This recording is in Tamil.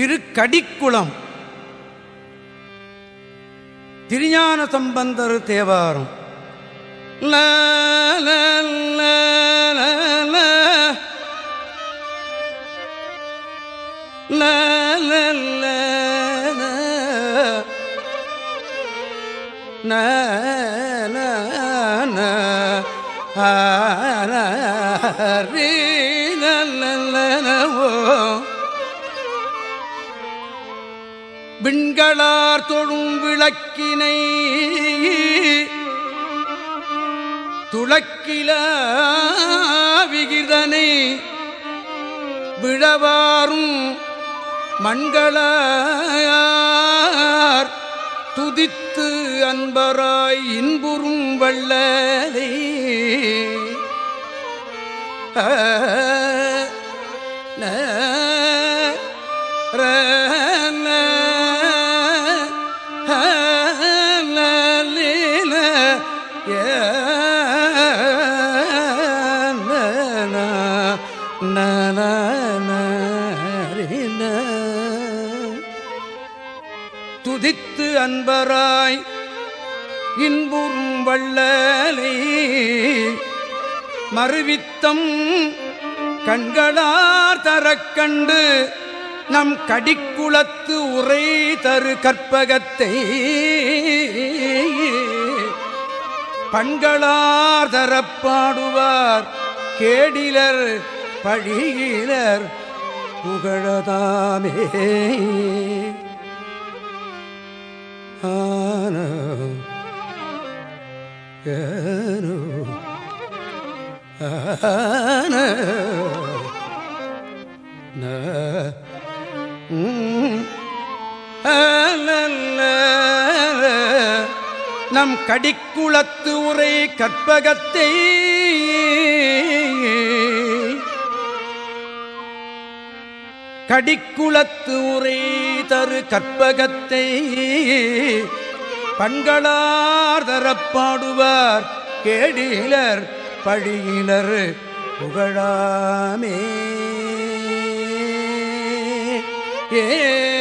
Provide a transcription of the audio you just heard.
திருக்கடிக்குளம் திருஞான சம்பந்தர் தேவாரம். ல, ல, ல, ஆ, ர, ரி, ல, ஓ. விண்களார் தொழும் விளக்கினை துளக்கில விகிதனை விழவாரும் மண்களார் துதித்து அன்பராய் இன்புறும் வள்ளலே. ஆ, ந, துதித்து அன்பராய் இன்புறும் வள்ளலை மறுவித்தம் கண்களார் தரக்கண்டு நம் கடிக்குளத்து உரை தரு கற்பகத்தை. பண்களார் தரப்பாடுவார் கேடிலர் பழியினர் புகழதாமே. ஆன ஆன நம் கடிக்குளத்து உரை கற்பகத்தை கடிக்குளத்து உரை தரு கற்பகத்தை. பண்களார் தரப்பாடுவார் கேடிலர் பழியினர் புகழாமே. ஏ